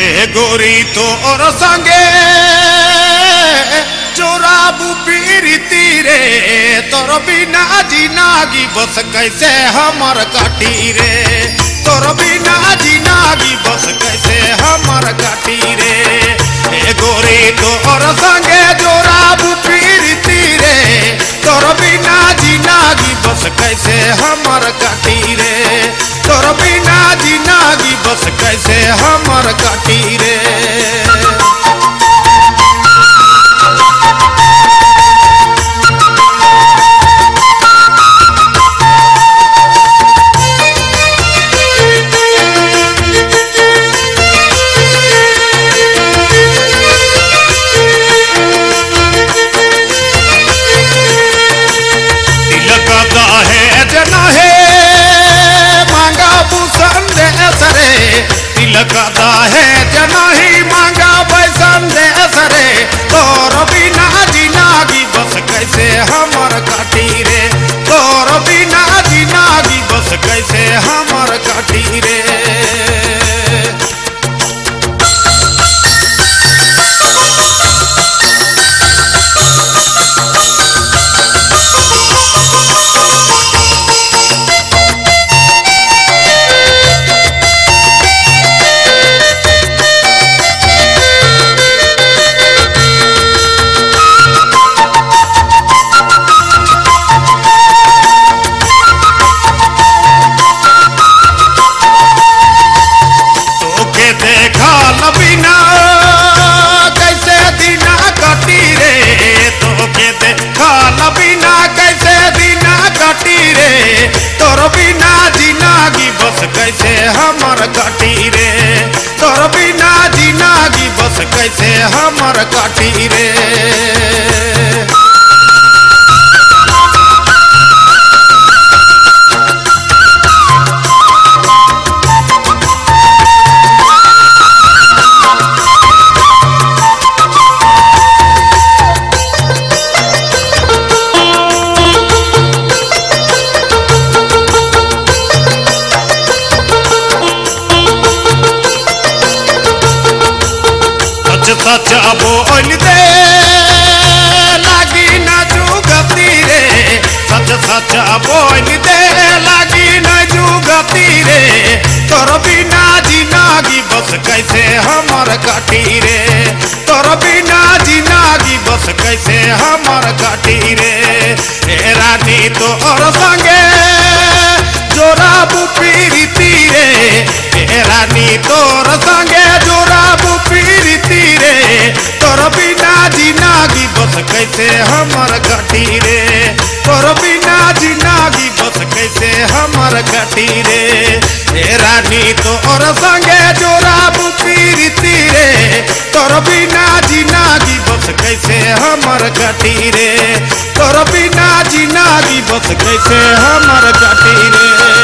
ए गोरी तो और संगे चोराबू पीरी तीरे तोर बिना जिनागी बस कैसे हमर काटी रे तोर बिना जिनागी बस कैसे तिलकदा है जना ही मांगा दे सरे तोर बिना जिनागी बस कैसे हमर काटी? कटी रे। तोर बिना जीना दिवस कैसे हमर कटी रे। बोल दे। लागी न जुगती रे सच सच बोल दे। लागी न जुगती रे तोर बिना जिनागी बस कैसे हमर काटी रे तोर बिना जिनागी बस कैसे हमर काटी रे ए रानी तोर संगे जोरा बुपीरीती रे रानी तोर संगे कैसे हमर काटी रे? तोर बिना जिनागी बस कैसे हमर काटी रे? ए रानी तोर संगे जोरा बुपीरीती रे। तोर बिना जिनागी बस कैसे हमर काटी रे? तोर बिना जिनागी बस कैसे हमर काटी रे?